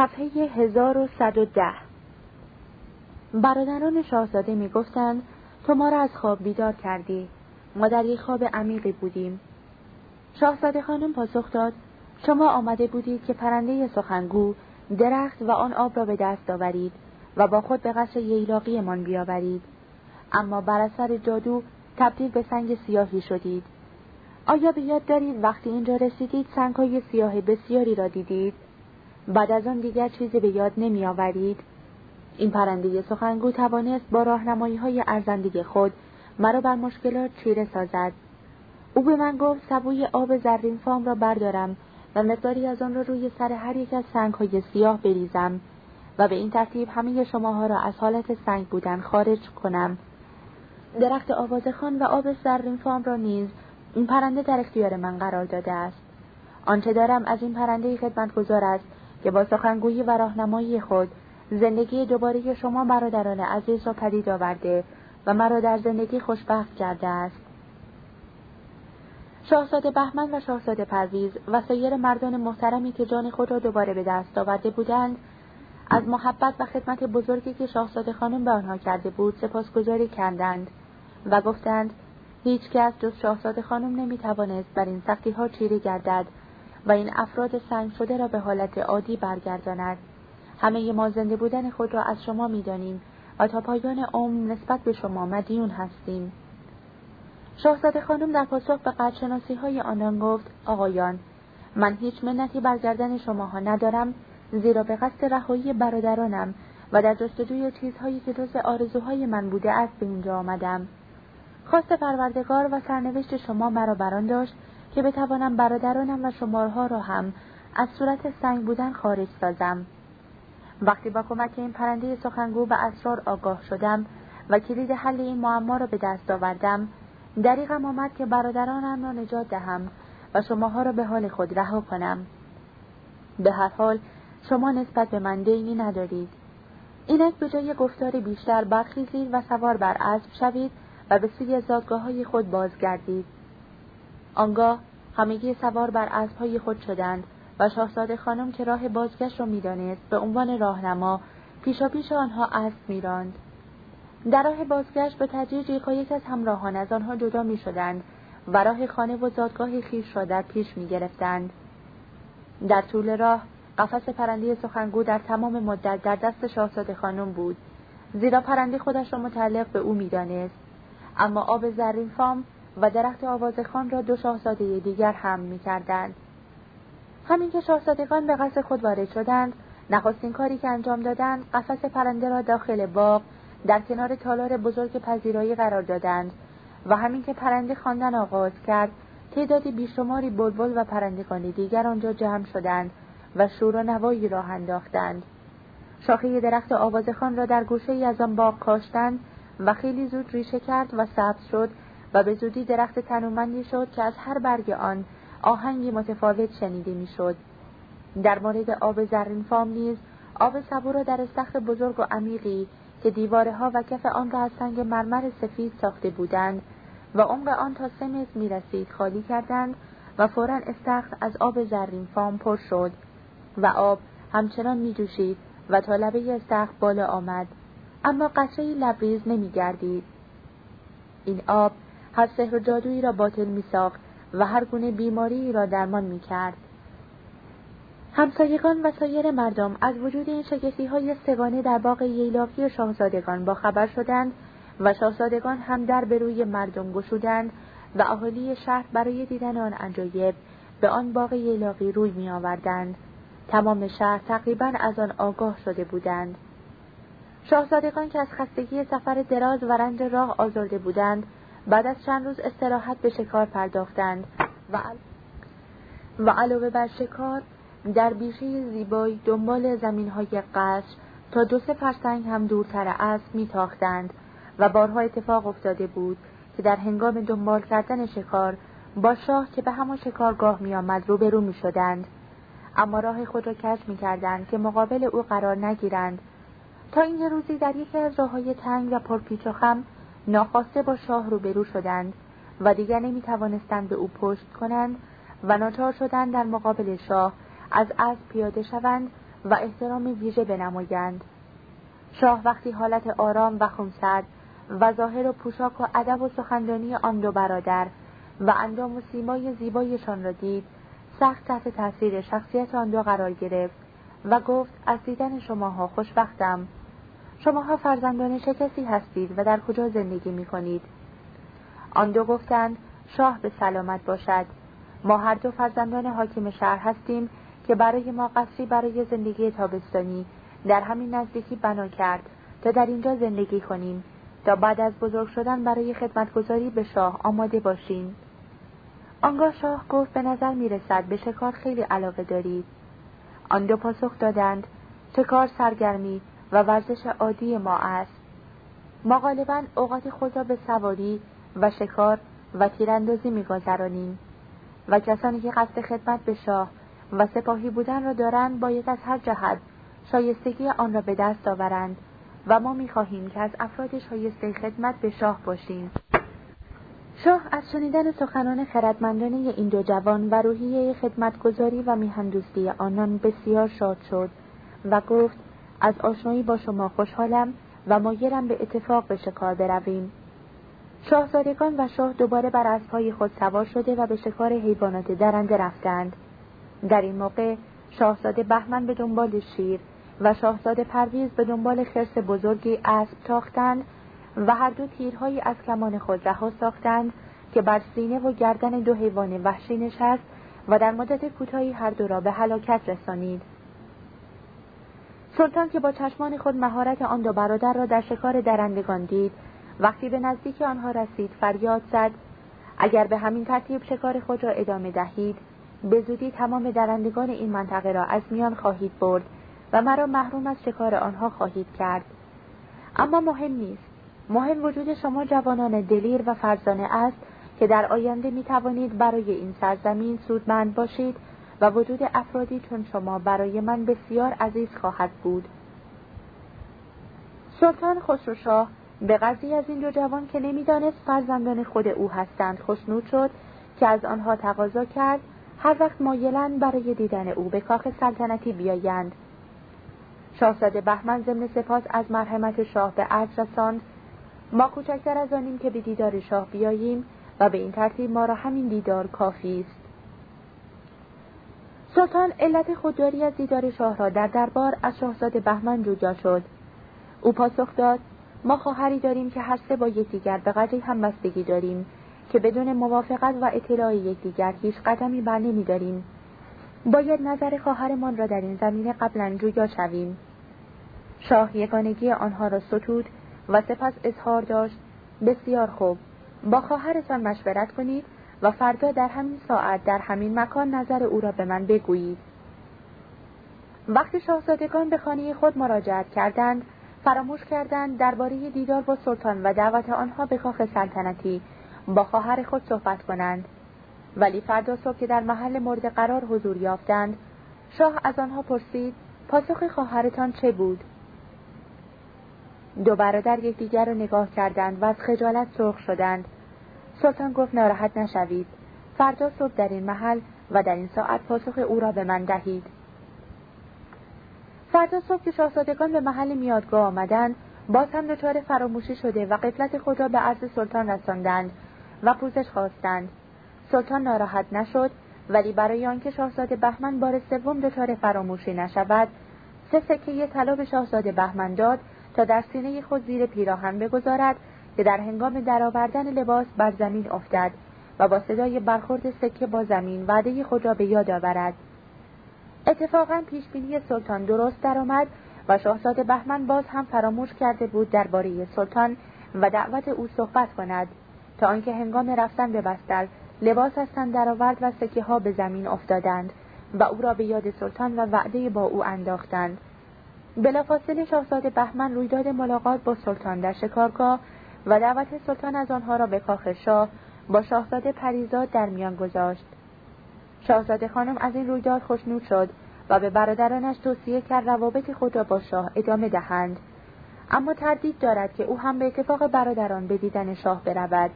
صفحه 1110 برادران شاهزاده می گفتند تو ما را از خواب بیدار کردی. ما در یک خواب عمیقی بودیم. شاهزاده خانم پاسخ داد شما آمده بودید که پرنده سخنگو درخت و آن آب را به دست آورید و با خود به قصر ییلاقیمان بیاورید. اما بر اثر جادو تبدیل به سنگ سیاهی شدید. آیا به یاد دارید وقتی اینجا رسیدید سنگهای سیاه بسیاری را دیدید؟ بعد از آن دیگر چیزی به یاد نمی آورید این پرنده سخنگو توانست با راهنمایی های ارزنده خود مرا بر مشکلات چیره سازد. او به من گفت سبوی آب زرین فام را بردارم و مقداری از آن را روی سر هر یک از سنگهای سیاه بریزم و به این ترتیب همه شماها را از حالت سنگ بودن خارج کنم. درخت آوازخان و آب زرین فام را نیز این پرنده در اختیار من قرار داده است. آنچه دارم از این پرنده خدمتگزار است که با سخنگویی و راهنمایی خود زندگی دوباره شما برادران عزیز را پدید آورده و مرا در زندگی خوشبخت کرده است. شاهزاده بهمن و شاهزاده پرویز و سایر مردان محترمی که جان خود را دوباره به دست آورده بودند از محبت و خدمت بزرگی که شاهزاده خانم به آنها کرده بود سپاسگزاری کردند و گفتند هیچ کس جز شاهزاده خانم نمی توانست بر این سختی ها چیره گردد و این افراد سنگ شده را به حالت عادی برگرداند. همه ما زنده بودن خود را از شما می‌دانیم و تا پایان عمر نسبت به شما مدیون هستیم. شاهزاده خانم در پاسخ به قدرشناسی های آنان گفت آقایان من هیچ منتی بر گردن شماها ندارم زیرا به قصد رهایی برادرانم و در جستجوی چیزهایی که جز آرزوهای من بوده است به اینجا آمدم. خواست پروردگار و سرنوشت شما مرا بران داشت که بتوانم برادرانم و شمارها را هم از صورت سنگ بودن خارج سازم. وقتی با کمک این پرنده سخنگو به اسرار آگاه شدم و کلید حل این معما را به دست آوردم دریغم آمد که برادرانم را نجات دهم و شماها را به حال خود رها کنم. به هر حال شما نسبت به من دینی ندارید. اینک به جای گفتار بیشتر برخیزید و سوار بر اسب شوید و به سوی زادگاه های خود بازگردید. آنگاه همگی سوار بر اسبهای خود شدند و شاهزاده خانم که راه بازگشت را می‌دانست به عنوان راهنما پیشا پیش آنها اسب میراند در راه بازگشت به تدریج یک از همراهان از آنها جدا می شدند و راه خانه و زادگاه خیش را در پیش می گرفتند. در طول راه قفس پرنده سخنگو در تمام مدت در دست شاهزاده خانم بود زیرا پرنده خودش را متعلق به او می‌دانست اما آب زرین فام و درخت خان را دو شاهزاده دیگر هم می‌کردند. همین که شاهزادگان به قصد خود وارد شدند نخستین کاری که انجام دادند قفس پرنده را داخل باغ در کنار تالار بزرگ پذیرایی قرار دادند و همین که پرنده خواندن آغاز کرد تعدادی بیشماری بلبل و پرندگان دیگر آنجا جمع شدند و شور و نوایی راه انداختند. شاخه درخت آوازخان را در گوشه ای از آن باغ کاشتند و خیلی زود ریشه کرد و سبز شد و به زودی درخت تنومندی شد که از هر برگ آن آهنگی متفاوت شنیده می‌شد. در مورد آب زرین فام نیز آب صبور را در استخر بزرگ و عمیقی که دیواره ها و کف آن را از سنگ مرمر سفید ساخته بودند و عمق آن تا سه متر می رسید خالی کردند و فورا استخر از آب زرین فام پر شد و آب همچنان می جوشید و تا لبه استخر بالا آمد اما قطره لبریز نمی گردید. این آب هر سحر و جادویی را باطل می ساخت و هر گونه بیماری را درمان می کرد. همسایگان و سایر مردم از وجود این شگفتی های سگانه در باغ ییلاقی شاهزادگان با خبر شدند و شاهزادگان هم در به روی مردم گشودند و اهالی شهر برای دیدن آن عجایب به آن باغ ییلاقی روی می آوردند. تمام شهر تقریبا از آن آگاه شده بودند. شاهزادگان که از خستگی سفر دراز و رنج راه آزرده بودند بعد از چند روز استراحت به شکار پرداختند و, و علاوه بر شکار در بیشه زیبایی دنبال زمین های قصر تا دو سه فرسنگ هم دورتر اسب میتاختند و بارها اتفاق افتاده بود که در هنگام دنبال کردن شکار با شاه که به همان شکارگاه میآمد روبرو می‌شدند. اما راه خود را کش می‌کردند که مقابل او قرار نگیرند. تا اینکه روزی در یکی از راههای تنگ و پرپیچ و خم ناخواسته با شاه روبرو شدند و دیگر نمی توانستند به او پشت کنند و ناچار شدند در مقابل شاه از اسب پیاده شوند و احترام ویژه بنمایند. شاه وقتی حالت آرام و خونسرد و ظاهر و پوشاک و ادب و سخندانی آن دو برادر و اندام و سیمای زیبایشان را دید سخت تحت تاثیر شخصیت آن دو قرار گرفت و گفت از دیدن شماها خوشبختم. شماها فرزندان چه کسی هستید و در کجا زندگی می کنید؟ آن دو گفتند شاه به سلامت باشد. ما هر دو فرزندان حاکم شهر هستیم که برای ما قصری برای زندگی تابستانی در همین نزدیکی بنا کرد تا در اینجا زندگی کنیم تا بعد از بزرگ شدن برای خدمتگذاری به شاه آماده باشیم. آنگاه شاه گفت به نظر می رسد به شکار خیلی علاقه دارید. آن دو پاسخ دادند شکار سرگرمی و ورزش عادی ما است. ما غالبا اوقات خود را به سواری و شکار و تیراندازی میگذرانیم. و کسانی که قصد خدمت به شاه و سپاهی بودن را دارند باید از هر جهت شایستگی آن را به دست آورند و ما می‌خواهیم که از افراد شایسته خدمت به شاه باشیم. شاه از شنیدن سخنان خردمندانه این دو جوان و روحیه خدمتگذاری و میهندوستی آنان بسیار شاد شد و گفت از آشنایی با شما خوشحالم و مایرم به اتفاق به شکار برویم. شاهزادگان و شاه دوباره بر اسبهای خود سوار شده و به شکار حیوانات درنده رفتند. در این موقع شاهزاده بهمن به دنبال شیر و شاهزاده پرویز به دنبال خرس بزرگی اسب تاختند و هر دو تیرهایی از کمان خود رها ساختند که بر سینه و گردن دو حیوان وحشی نشست و در مدت کوتاهی هر دو را به هلاکت رسانید. سلطان که با چشمان خود مهارت آن دو برادر را در شکار درندگان دید وقتی به نزدیک آنها رسید فریاد زد اگر به همین ترتیب شکار خود را ادامه دهید به زودی تمام درندگان این منطقه را از میان خواهید برد و مرا محروم از شکار آنها خواهید کرد. اما مهم نیست. مهم وجود شما جوانان دلیر و فرزانه است که در آینده می توانید برای این سرزمین سودمند باشید و وجود افرادی چون شما برای من بسیار عزیز خواهد بود. سلطان خسروشاه به قضیه از این دو جوان که نمی‌دانست فرزندان خود او هستند خوشنود شد که از آنها تقاضا کرد هر وقت مایلند برای دیدن او به کاخ سلطنتی بیایند. شاهزاده بهمن ضمن سپاس از مرحمت شاه به عرض رساند ما کوچکتر از آنیم که به دیدار شاه بیاییم و به این ترتیب ما را همین دیدار کافی است. سلطان علت خودداری از دیدار شاه را در دربار از شاهزاده بهمن جوجا شد. او پاسخ داد ما خواهری داریم که هر سه با یکدیگر به قدری همبستگی داریم که بدون موافقت و اطلاع یکدیگر هیچ قدمی بر نمیداریم. باید نظر خواهرمان را در این زمینه قبلا جویا شویم. شاه یگانگی آنها را ستود و سپس اظهار داشت بسیار خوب با خواهرتان مشورت کنید و فردا در همین ساعت در همین مکان نظر او را به من بگویید. وقتی شاهزادگان به خانه خود مراجعت کردند فراموش کردند درباره دیدار با سلطان و دعوت آنها به کاخ سلطنتی با خواهر خود صحبت کنند. ولی فردا صبح که در محل مورد قرار حضور یافتند شاه از آنها پرسید پاسخ خواهرتان چه بود؟ دو برادر یکدیگر را نگاه کردند و از خجالت سرخ شدند. سلطان گفت ناراحت نشوید. فردا صبح در این محل و در این ساعت پاسخ او را به من دهید. فردا صبح که شاهزادگان به محل میادگاه آمدند باز هم دچار فراموشی شده و قفلت خود را به عرض سلطان رساندند و پوزش خواستند. سلطان ناراحت نشد ولی برای آنکه شاهزاده بهمن بار سوم دچار فراموشی نشود سه سکه طلا به شاهزاده بهمن داد تا در سینه خود زیر پیراهن بگذارد که در هنگام درآوردن لباس بر زمین افتد و با صدای برخورد سکه با زمین وعده خود را به یاد آورد. اتفاقا پیشبینی سلطان درست درآمد و شاهزاده بهمن باز هم فراموش کرده بود درباره سلطان و دعوت او صحبت کند تا آنکه هنگام رفتن به بستر لباس از تن درآورد و سکه ها به زمین افتادند و او را به یاد سلطان و وعده با او انداختند. بلافاصله شاهزاده بهمن رویداد ملاقات با سلطان در شکارگاه و دعوت سلطان از آنها را به کاخ شاه با شاهزاده پریزاد در میان گذاشت. شاهزاده خانم از این رویداد خوشنود شد و به برادرانش توصیه کرد روابط خود را با شاه ادامه دهند. اما تردید دارد که او هم به اتفاق برادران به دیدن شاه برود.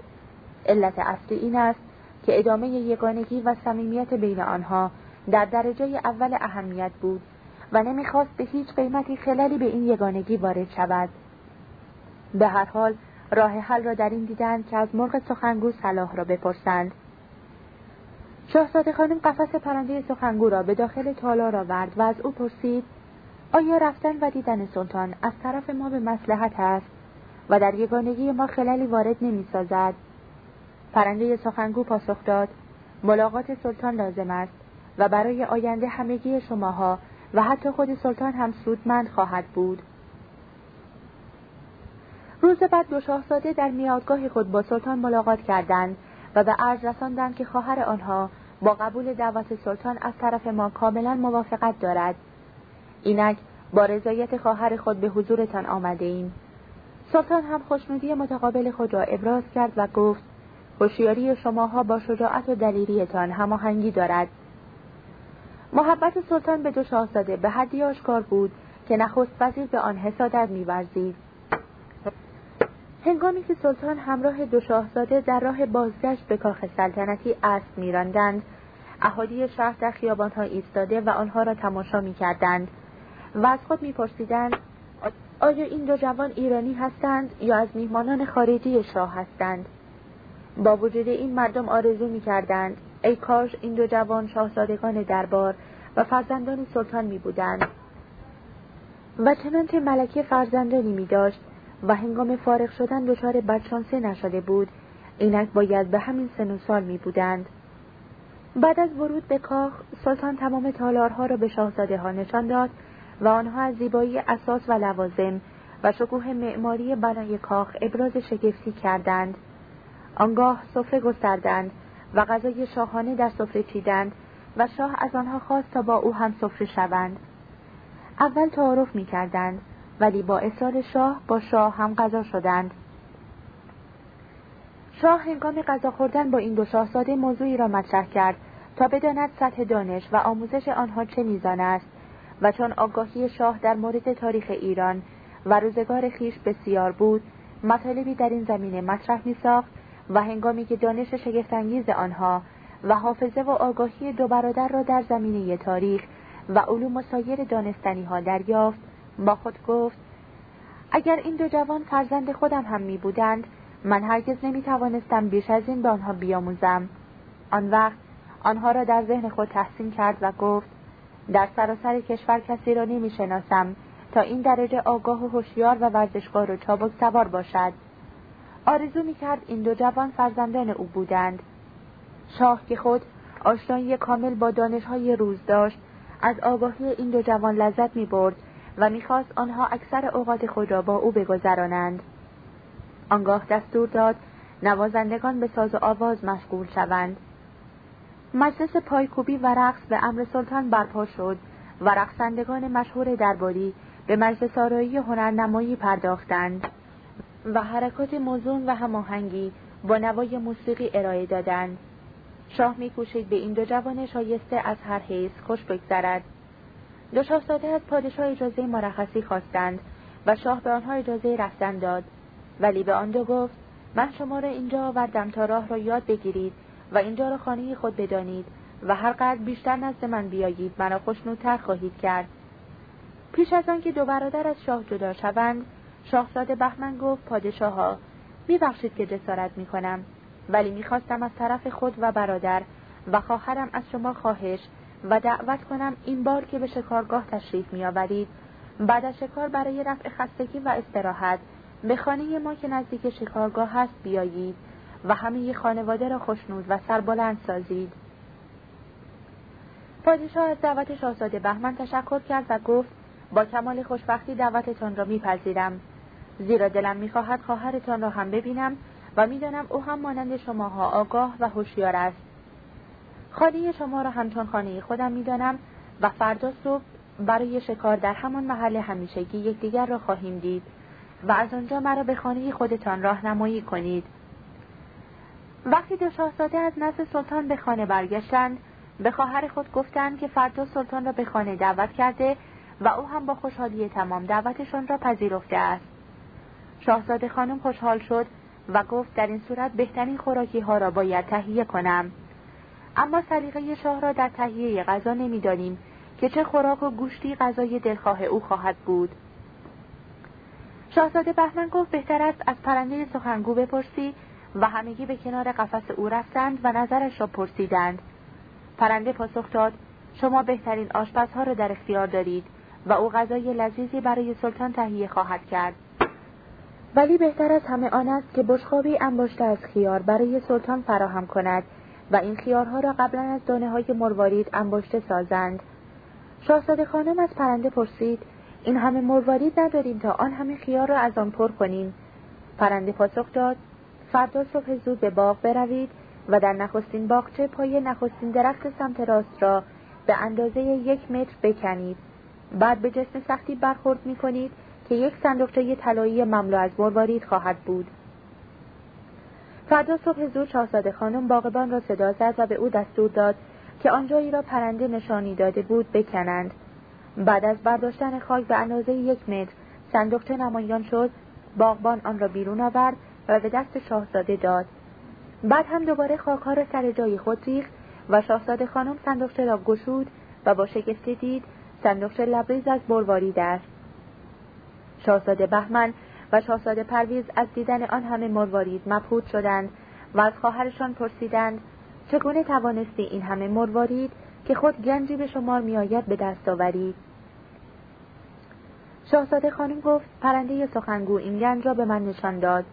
علت اصلی این است که ادامه یگانگی و صمیمیت بین آنها در درجه اول اهمیت بود و نمی‌خواست به هیچ قیمتی خلالی به این یگانگی وارد شود. به هر حال راه حل را در این دیدند که از مرغ سخنگو صلاح را بپرسند شاهزاده خانم قفس پرنده سخنگو را به داخل تالار آورد و از او پرسید آیا رفتن و دیدن سلطان از طرف ما به مسلحت است و در یگانگی ما خلالی وارد نمی سازد؟ پرنده سخنگو پاسخ داد ملاقات سلطان لازم است و برای آینده همگی شماها و حتی خود سلطان هم سودمند خواهد بود روز بعد دو شاهزاده در میادگاه خود با سلطان ملاقات کردند و به عرض رساندند که خواهر آنها با قبول دعوت سلطان از طرف ما کاملا موافقت دارد. اینک با رضایت خواهر خود به حضورتان آمده ایم سلطان هم خوشنودی متقابل خود را ابراز کرد و گفت هوشیاری شماها با شجاعت و دلیریتان هماهنگی دارد. محبت سلطان به دو شاهزاده به حدی آشکار بود که نخست وزیر به آن حسادت میورزید. هنگامی که سلطان همراه دو شاهزاده در راه بازگشت به کاخ سلطنتی اسب میراندند اهالی شهر در خیابانها ایستاده و آنها را تماشا می‌کردند و از خود میپرسیدند آیا این دو جوان ایرانی هستند یا از میهمانان خارجی شاه هستند؟ با وجود این مردم آرزو می‌کردند ای کاش این دو جوان شاهزادگان دربار و فرزندان سلطان می بودند و چنانچه ملکه فرزندانی می داشت و هنگام فارغ شدن دچار بدشانسه نشده بود. اینک باید به همین سن و سال می بودند. بعد از ورود به کاخ سلطان تمام تالارها را به شاهزاده ها نشان داد و آنها از زیبایی اساس و لوازم و شکوه معماری بنای کاخ ابراز شگفتی کردند. آنگاه سفره گستردند و غذای شاهانه در سفره چیدند و شاه از آنها خواست تا با او هم سفره شوند. اول تعارف می کردند ولی با اصرار شاه با شاه هم غذا شدند. شاه هنگام غذا خوردن با این دو شاهزاده موضوعی را مطرح کرد تا بداند سطح دانش و آموزش آنها چه میزان است و چون آگاهی شاه در مورد تاریخ ایران و روزگار خیش بسیار بود مطالبی در این زمینه مطرح می ساخت و هنگامی که دانش شگفتانگیز آنها و حافظه و آگاهی دو برادر را در زمینه تاریخ و علوم و سایر دانستنی ها دریافت با خود گفت اگر این دو جوان فرزند خودم هم می بودند من هرگز نمی توانستم بیش از این به آنها بیاموزم. آن وقت آنها را در ذهن خود تحسین کرد و گفت در سراسر کشور کسی را نمی شناسم تا این درجه آگاه و هوشیار و ورزشکار و چابک سوار باشد. آرزو می کرد این دو جوان فرزندان او بودند. شاه که خود آشنایی کامل با دانشهای روز داشت از آگاهی این دو جوان لذت می برد و می‌خواست آنها اکثر اوقات خود را با او بگذرانند. آنگاه دستور داد نوازندگان به ساز و آواز مشغول شوند. مجلس پایکوبی و رقص به امر سلطان برپا شد و رقصندگان مشهور درباری به مجلس آرایی هنرنمایی پرداختند و حرکات موزون و هماهنگی با نوای موسیقی ارائه دادند. شاه میکوشید به این دو جوان شایسته از هر حیث خوش بگذرد. دو شاهزاده از پادشاه اجازه مرخصی خواستند و شاه به آنها اجازه رفتن داد. ولی به آن دو گفت من شما را اینجا آوردم تا راه را یاد بگیرید و اینجا را خانه خود بدانید و هر قدر بیشتر نزد من بیایید مرا خوشنودتر خواهید کرد. پیش از آنکه دو برادر از شاه جدا شوند شاهزاده بهمن گفت ها میبخشید که جسارت می‌کنم ولی می‌خواستم از طرف خود و برادر و خواهرم از شما خواهش و دعوت کنم این بار که به شکارگاه تشریف میآورید. بعد از شکار برای رفع خستگی و استراحت به خانه ما که نزدیک شکارگاه هست بیایید و همه خانواده را خوشنود و سربلند سازید. پادشاه از دعوت شاهزاده بهمن تشکر کرد و گفت با کمال خوشبختی دعوتتان را میپذیرم. زیرا دلم می‌خواهد خواهرتان را هم ببینم و می‌دانم او هم مانند شماها آگاه و هوشیار است. خانه شما را همچون خانه خودم می‌دانم و فردا صبح برای شکار در همان محل همیشگی یکدیگر را خواهیم دید و از آنجا مرا به خانه خودتان راهنمایی کنید. وقتی دو شاهزاده از نزد سلطان به خانه برگشتند به خواهر خود گفتند که فردا سلطان را به خانه دعوت کرده و او هم با خوشحالی تمام دعوتشان را پذیرفته است. شاهزاده خانم خوشحال شد و گفت در این صورت بهترین خوراکی ها را باید تهیه کنم. اما سلیقه شاه را در تهیه غذا نمی‌دانیم که چه خوراک و گوشتی غذای دلخواه او خواهد بود. شاهزاده بهمن گفت بهتر است از پرنده سخنگو بپرسی و همگی به کنار قفس او رفتند و نظرش را پرسیدند. پرنده پاسخ داد شما بهترین آشپزها را در اختیار دارید و او غذای لذیذی برای سلطان تهیه خواهد کرد. ولی بهتر از همه آن است که بشخابی انباشته از خیار برای سلطان فراهم کند و این خیارها را قبلا از دانه های مروارید انباشته سازند. شاهزاده خانم از پرنده پرسید این همه مروارید نداریم تا آن همه خیار را از آن پر کنیم. پرنده پاسخ داد فردا صبح زود به باغ بروید و در نخستین باغچه پای نخستین درخت سمت راست را به اندازه یک متر بکنید. بعد به جسم سختی برخورد می کنید که یک صندوقچه طلایی مملو از مروارید خواهد بود. فردا صبح زود شاهزاده خانم باغبان را صدا زد و به او دستور داد که آنجایی را پرنده نشانی داده بود بکنند. بعد از برداشتن خاک به اندازه یک متر صندوقچه نمایان شد باغبان آن را بیرون آورد و به دست شاهزاده داد. بعد هم دوباره خاکها را سر جای خود ریخت و شاهزاده خانم صندوقچه را گشود و با شگفتی دید صندوقچه لبریز از بروارید است شاهزاده بهمن و شاهزاده پرویز از دیدن آن همه مروارید مبهوت شدند و از خواهرشان پرسیدند چگونه توانستی این همه مروارید که خود گنجی به شمار میآید به دست آورید شاهزاده خانم گفت پرنده سخنگو این گنج را به من نشان داد.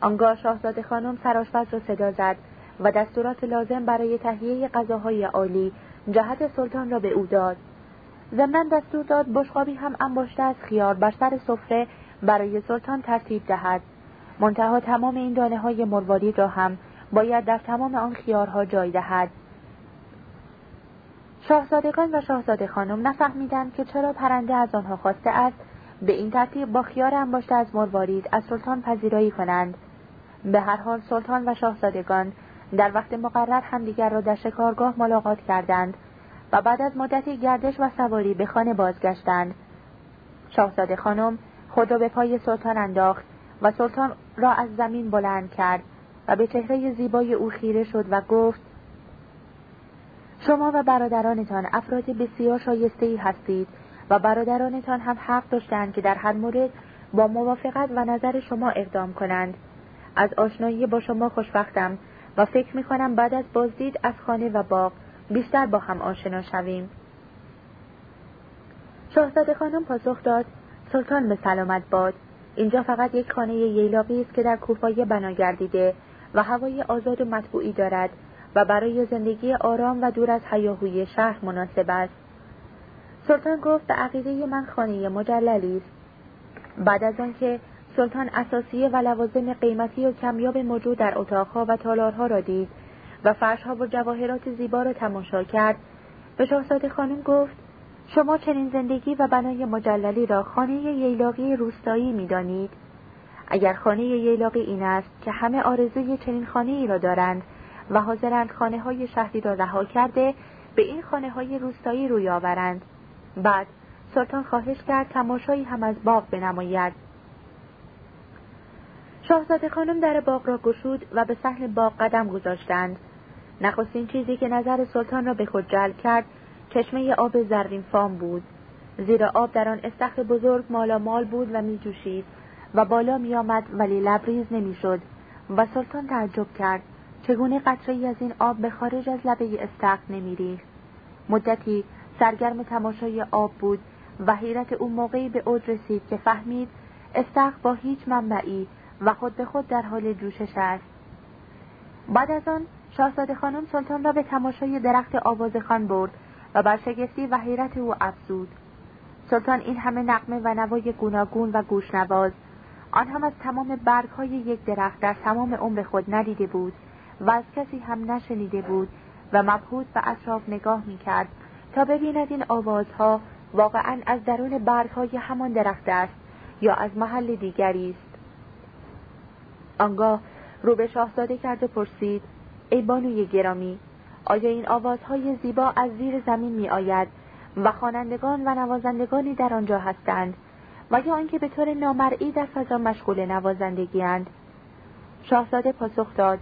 آنگاه شاهزاده خانم سراشپز را صدا زد و دستورات لازم برای تهیه غذاهای عالی جهت سلطان را به او داد. ضمنا دستور داد بشقابی هم انباشته از خیار بر سر سفره برای سلطان ترتیب دهد. منتها تمام این دانه های مروارید را هم باید در تمام آن خیارها جای دهد. شاهزادگان و شاهزاده خانم نفهمیدند که چرا پرنده از آنها خواسته است به این ترتیب با خیار انباشته از مروارید از سلطان پذیرایی کنند. به هر حال سلطان و شاهزادگان در وقت مقرر همدیگر را در شکارگاه ملاقات کردند و بعد از مدتی گردش و سواری به خانه بازگشتند. شاهزاده خانم خود را به پای سلطان انداخت و سلطان را از زمین بلند کرد و به چهره زیبای او خیره شد و گفت شما و برادرانتان افراد بسیار شایسته ای هستید و برادرانتان هم حق داشتند که در هر مورد با موافقت و نظر شما اقدام کنند. از آشنایی با شما خوشبختم و فکر می کنم بعد از بازدید از خانه و باغ بیشتر با هم آشنا شویم. شاهزاده خانم پاسخ داد سلطان به سلامت باد. اینجا فقط یک خانه ییلاقی است که در کوفای بنا گردیده و هوای آزاد و مطبوعی دارد و برای زندگی آرام و دور از حیاهوی شهر مناسب است. سلطان گفت به عقیده من خانه مجللی است. بعد از آنکه سلطان اساسیه و لوازم قیمتی و کمیاب موجود در اتاقها و تالارها را دید و فرشها و جواهرات زیبا را تماشا کرد به شاهزاده خانم گفت شما چنین زندگی و بنای مجللی را خانه ییلاقی روستایی می‌دانید. اگر خانه ییلاقی این است که همه آرزوی چنین خانه ای را دارند و حاضرند خانه های شهری را رها کرده به این خانه های روستایی روی آورند. بعد سلطان خواهش کرد تماشایی هم از باغ بنماید. شاهزاده خانم در باغ را گشود و به صحن باغ قدم گذاشتند. نخستین چیزی که نظر سلطان را به خود جلب کرد چشمه آب زرین فام بود. زیرا آب در آن استخر بزرگ مال بود و می جوشید و بالا می آمد ولی لبریز نمی شد و سلطان تعجب کرد. چگونه قطره از این آب به خارج از لبه استخر نمی ریخت. مدتی سرگرم تماشای آب بود و حیرت او موقعی به اوج رسید که فهمید استخر با هیچ منبعی و خود به خود در حال جوشش است. بعد از آن شاهزاده خانم سلطان را به تماشای درخت خان برد و بر شگفتی و حیرت او افزود. سلطان این همه نقمه و نوای گوناگون و گوشنواز آن هم از تمام برگ های یک درخت در تمام عمر خود ندیده بود و از کسی هم نشنیده بود و مبهوت به اطراف نگاه می‌کرد تا ببیند این آوازها واقعا از درون برگ های همان درخت است یا از محل دیگری است. آنگاه رو به شاهزاده کرد و پرسید ای بانوی گرامی آیا این آوازهای زیبا از زیر زمین می آید و خوانندگان و نوازندگانی در آنجا هستند؟ و یا آنکه به طور نامرئی در فضا مشغول نوازندگی اند؟ شاهزاده پاسخ داد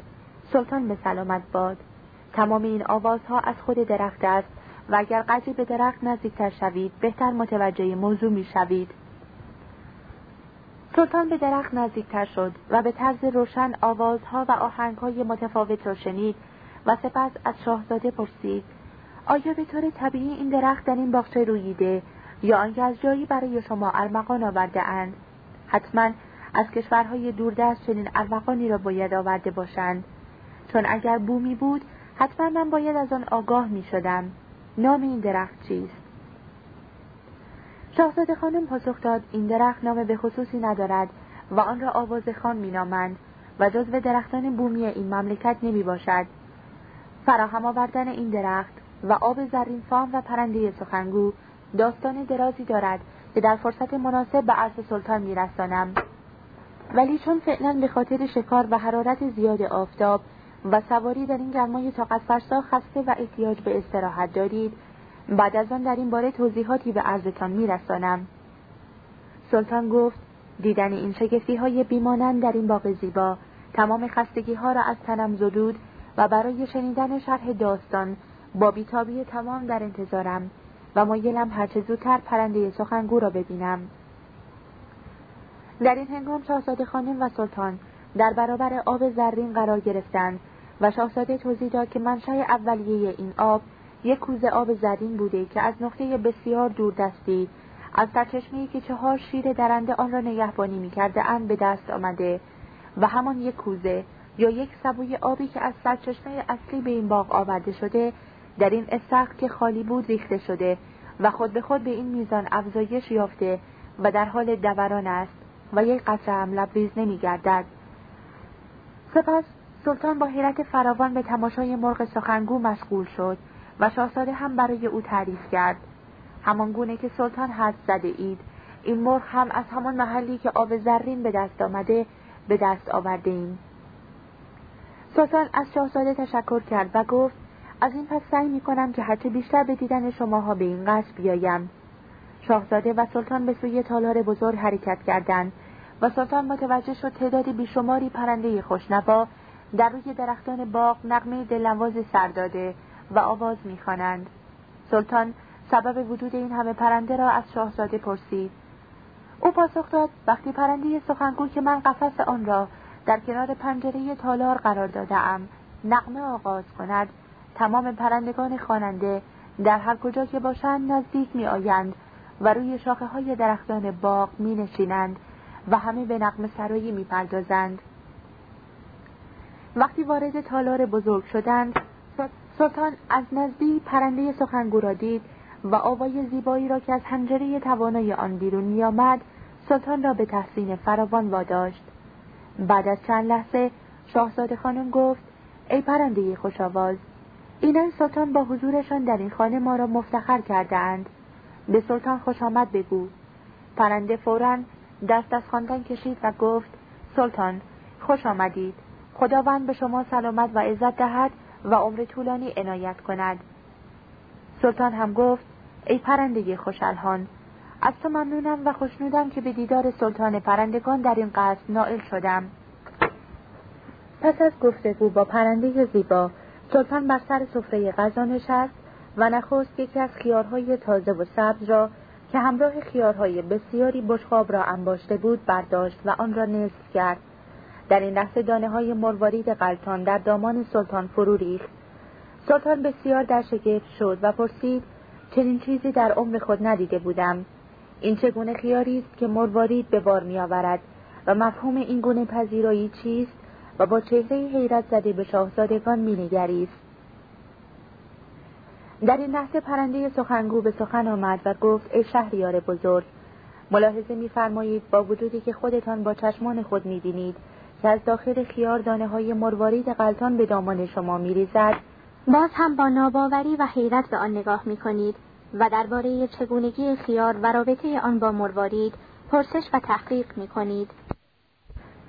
سلطان به سلامت باد. تمام این آوازها از خود درخت است و اگر قدری به درخت نزدیکتر شوید بهتر متوجه موضوع می شوید. سلطان به درخت نزدیکتر شد و به طرز روشن آوازها و آهنگهای متفاوت را شنید و سپس از شاهزاده پرسید آیا به طور طبیعی این درخت در این باغچه رویده یا آنکه از جایی برای شما ارمغان آورده اند؟ حتما از کشورهای دوردست چنین ارمغانی را باید آورده باشند. چون اگر بومی بود حتما من باید از آن آگاه می شدم. نام این درخت چیست؟ شاهزاده خانم پاسخ داد این درخت نام به خصوصی ندارد و آن را آواز خان می نامند و جزو درختان بومی این مملکت نمی باشد. فراهم آوردن این درخت و آب زرین فام و پرنده سخنگو داستان درازی دارد که در فرصت مناسب به عرض سلطان میرسانم. ولی چون فعلا به خاطر شکار و حرارت زیاد آفتاب و سواری در این گرمای طاقت فرسا خسته و احتیاج به استراحت دارید بعد از آن در این باره توضیحاتی به عرضتان میرسانم. سلطان گفت دیدن این شگفتی های بیمانند در این باغ زیبا تمام خستگی ها را از تنم زدود و برای شنیدن شرح داستان با بیتابی تمام در انتظارم و مایلم هرچه زودتر پرنده سخنگو را ببینم. در این هنگام شاهزاده خانم و سلطان در برابر آب زرین قرار گرفتند و شاهزاده توضیح داد که منشأ اولیه این آب یک کوزه آب زرین بوده که از نقطه بسیار دور دستی از سرچشمهای که چهار شیر درنده آن را نگهبانی می‌کرده اند به دست آمده و همان یک کوزه یا یک سبوی آبی که از سرچشمه اصلی به این باغ آورده شده در این استخر که خالی بود ریخته شده و خود به خود به این میزان افزایش یافته و در حال دوران است و یک قطره هم لبریز نمیگردد. سپس سلطان با حیرت فراوان به تماشای مرغ سخنگو مشغول شد و شاهزاده هم برای او تعریف کرد. همان گونه که سلطان حد زده اید این مرغ هم از همان محلی که آب زرین به دست آمده به دست آورده ایم. سلطان از شاهزاده تشکر کرد و گفت از این پس سعی می کنم که هرچه بیشتر به دیدن شماها به این قصر بیایم. شاهزاده و سلطان به سوی تالار بزرگ حرکت کردند و سلطان متوجه شد تعدادی بیشماری پرنده خوشنوا در روی درختان باغ نقمه دلنواز سر داده و آواز می‌خوانند. سلطان سبب وجود این همه پرنده را از شاهزاده پرسید. او پاسخ داد وقتی پرنده سخنگو که من قفس آن را در کنار پنجره تالار قرار دادم نقمه آغاز کند. تمام پرندگان خواننده در هر کجا که باشند نزدیک می آیند و روی شاخه های درختان باغ می نشینند و همه به نقم سرایی می پردازند. وقتی وارد تالار بزرگ شدند سلطان از نزدیک پرنده سخنگو را دید و آوای زیبایی را که از هنجره توانای آن بیرون می آمد سلطان را به تحسین فراوان واداشت. بعد از چند لحظه شاهزاده خانم گفت ای پرنده خوش آواز اینان سلطان با حضورشان در این خانه ما را مفتخر کرده اند. به سلطان خوش آمد بگو. پرنده فورا دست از خواندن کشید و گفت سلطان خوش آمدید. خداوند به شما سلامت و عزت دهد و عمر طولانی عنایت کند. سلطان هم گفت ای پرنده خوشالهان از تو ممنونم و خوشنودم که به دیدار سلطان پرندگان در این قصد نائل شدم. پس از گفتگو با پرنده زیبا سلطان بر سر سفره غذا نشست و نخست یکی از خیارهای تازه و سبز را که همراه خیارهای بسیاری بشخاب را انباشته بود برداشت و آن را نصف کرد. در این لحظه دانه های مروارید قلتان در دامان سلطان فرو ریخت. سلطان بسیار در شگفت شد و پرسید چنین چیزی در عمر خود ندیده بودم. این چگونه خیاری است که مروارید به بار میآورد و مفهوم این گونه پذیرایی چیست و با چهره حیرت زده به شاهزادگان مینگریست. در این لحظه پرنده سخنگو به سخن آمد و گفت ای شهریار بزرگ ملاحظه میفرمایید با وجودی که خودتان با چشمان خود می‌بینید که از داخل خیار دانه های مروارید قلتان به دامان شما میریزد. باز هم با ناباوری و حیرت به آن نگاه می‌کنید. و درباره چگونگی خیار و رابطه آن با مروارید پرسش و تحقیق می‌کنید.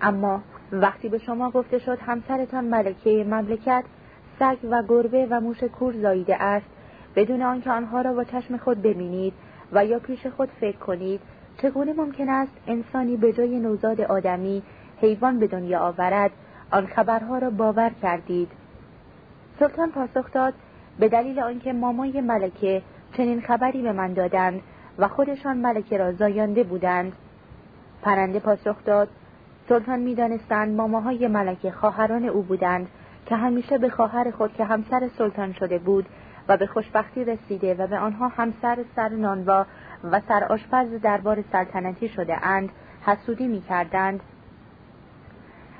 اما وقتی به شما گفته شد همسرتان ملکه مملکت سگ و گربه و موش کور زاییده است بدون آنکه آنها را با چشم خود ببینید و یا پیش خود فکر کنید چگونه ممکن است انسانی به جای نوزاد آدمی حیوان به دنیا آورد آن خبرها را باور کردید؟ سلطان پاسخ داد به دلیل آنکه مامای ملکه چنین خبری به من دادند و خودشان ملکه را زایانده بودند. پرنده پاسخ داد سلطان می‌دانستند ماماهای ملکه خواهران او بودند که همیشه به خواهر خود که همسر سلطان شده بود و به خوشبختی رسیده و به آنها همسر سر نانوا و سر آشپز دربار سلطنتی شده اند حسودی می کردند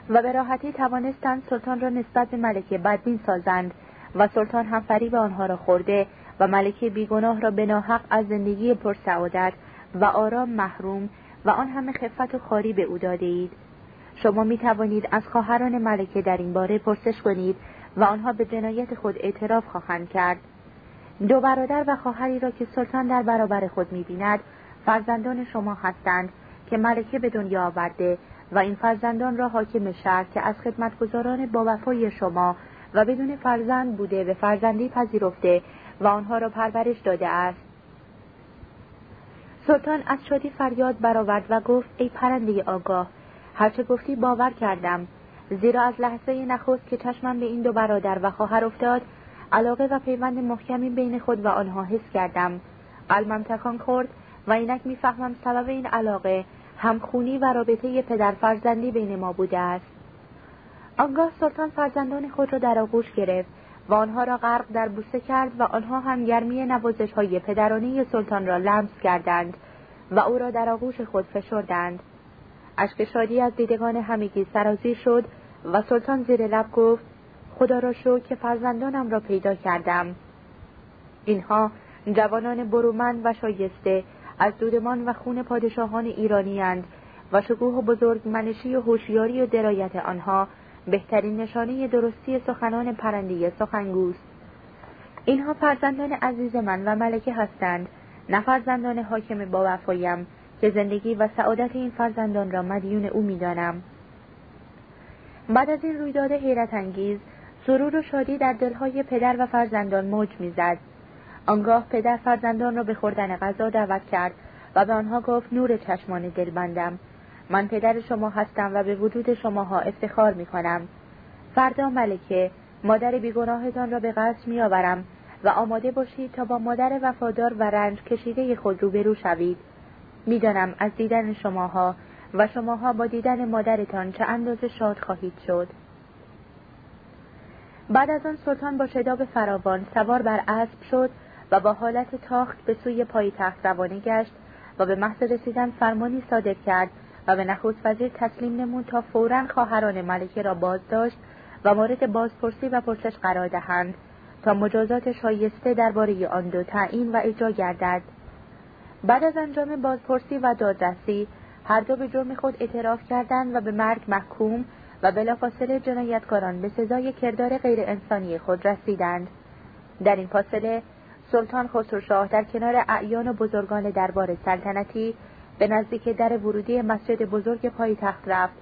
و به راحتی توانستند سلطان را نسبت به ملکه بدبین سازند و سلطان هم فریب آنها را خورده و ملکه بیگناه را به ناحق از زندگی پرسعادت و آرام محروم و آن همه خفت و خاری به او داده اید. شما می توانید از خواهران ملکه در این باره پرسش کنید و آنها به جنایت خود اعتراف خواهند کرد. دو برادر و خواهری را که سلطان در برابر خود می بیند فرزندان شما هستند که ملکه به دنیا آورده و این فرزندان را حاکم شهر که از خدمتگزاران با وفای شما و بدون فرزند بوده به فرزندی پذیرفته و آنها را پرورش داده است. سلطان از شادی فریاد برآورد و گفت ای پرنده آگاه هرچه گفتی باور کردم زیرا از لحظه نخست که چشمم به این دو برادر و خواهر افتاد علاقه و پیوند محکمی بین خود و آنها حس کردم. قلبم تکان خورد و اینک می‌فهمم سبب این علاقه همخونی و رابطه پدر فرزندی بین ما بوده است. آنگاه سلطان فرزندان خود را در آغوش گرفت. و آنها را غرق در بوسه کرد و آنها هم گرمی نوازش های پدرانه سلطان را لمس کردند و او را در آغوش خود فشردند. اشک شادی از دیدگان همگی سرازی شد و سلطان زیر لب گفت خدا را شکر که فرزندانم را پیدا کردم. اینها جوانان برومند و شایسته از دودمان و خون پادشاهان ایرانیاند و شکوه و بزرگ منشی و هوشیاری و درایت آنها بهترین نشانه درستی سخنان پرنده سخنگوست. اینها فرزندان عزیز من و ملکه هستند نه فرزندان حاکم با وفایم که زندگی و سعادت این فرزندان را مدیون او می‌دانم. بعد از این رویداد حیرت انگیز سرور و شادی در دلهای پدر و فرزندان موج می‌زد. آنگاه پدر فرزندان را به خوردن غذا دعوت کرد و به آنها گفت نور چشمان دل بندم من پدر شما هستم و به وجود شماها افتخار می کنم فردا ملکه مادر بیگناهتان را به قصر می آورم و آماده باشید تا با مادر وفادار و رنج کشیده خود روبرو شوید. می‌دانم از دیدن شماها و شماها با دیدن مادرتان چه اندازه شاد خواهید شد. بعد از آن سلطان با شداب فراوان سوار بر اسب شد و با حالت تاخت به سوی پایتخت روانه گشت و به محض رسیدن فرمانی صادر کرد و به نخست وزیر تسلیم نمود تا فورا خواهران ملکه را بازداشت و مورد بازپرسی و پرسش قرار دهند تا مجازات شایسته درباره آن دو تعیین و اجرا گردد. بعد از انجام بازپرسی و دادرسی هر دو به جرم خود اعتراف کردند و به مرگ محکوم و بلافاصله جنایتکاران به سزای کردار غیر انسانی خود رسیدند. در این فاصله سلطان خسروشاه در کنار اعیان و بزرگان دربار سلطنتی به نزدیک در ورودی مسجد بزرگ پایتخت رفت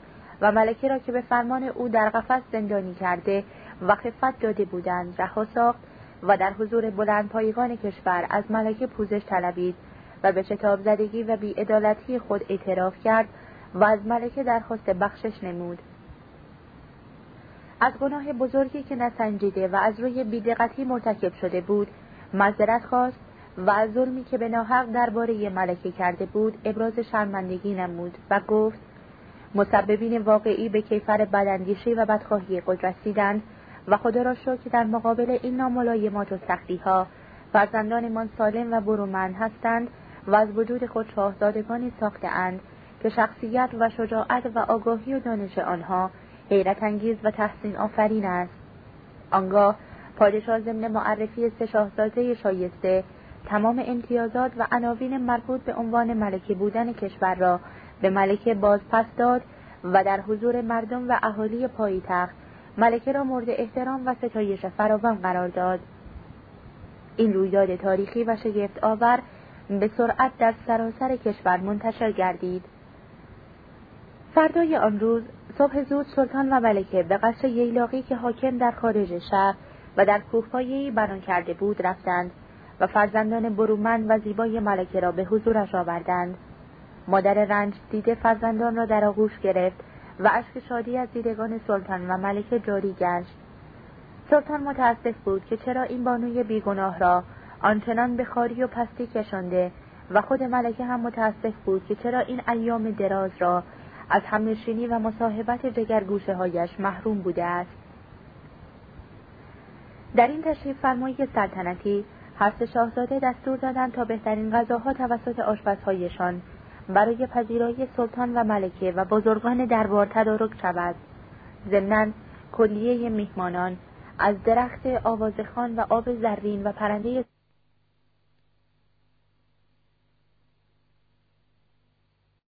و ملکه را که به فرمان او در قفس زندانی کرده و خفت داده بودند رها ساخت و در حضور بلند پایگان کشور از ملکه پوزش طلبید و به شتاب زدگی و بیعدالتی خود اعتراف کرد و از ملکه درخواست بخشش نمود. از گناه بزرگی که نسنجیده و از روی بیدقتی مرتکب شده بود معذرت خواست و از ظلمی که به ناحق درباره ملکه کرده بود ابراز شرمندگی نمود و گفت مسببین واقعی به کیفر بداندیشی و بدخواهی خود رسیدند و خدا را شکر که در مقابل این ناملایمات و سختی ها فرزندانمان سالم و برومند هستند و از وجود خود شاهزادگانی ساخته اند که شخصیت و شجاعت و آگاهی و دانش آنها حیرت انگیز و تحسین آفرین است. آنگاه پادشاه ضمن معرفی سه شاهزاده شایسته تمام امتیازات و عناوین مربوط به عنوان ملکه بودن کشور را به ملکه بازپس داد و در حضور مردم و اهالی پایتخت ملکه را مورد احترام و ستایش فراوان قرار داد. این رویداد تاریخی و شگفت آور به سرعت در سراسر کشور منتشر گردید. فردای آن روز صبح زود سلطان و ملکه به قصر ییلاقی که حاکم در خارج شهر و در کوهپایهای بنا کرده بود رفتند. فرزندان برومند و زیبای ملکه را به حضورش آوردند. مادر رنج دیده فرزندان را در آغوش گرفت و اشک شادی از دیدگان سلطان و ملکه جاری گشت. سلطان متاسف بود که چرا این بانوی بیگناه را آنچنان به خاری و پستی کشانده و خود ملکه هم متاسف بود که چرا این ایام دراز را از همنشینی و مصاحبت جگرگوشه هایش محروم بوده است. در این تشریف فرمایی سلطنتی هر شاهزاده دستور دادند تا بهترین غذاها توسط آشپزهایشان برای پذیرایی سلطان و ملکه و بزرگان دربار تدارک شود. ضمنا کلیه میهمانان از درخت آوازخان و آب زرین و پرنده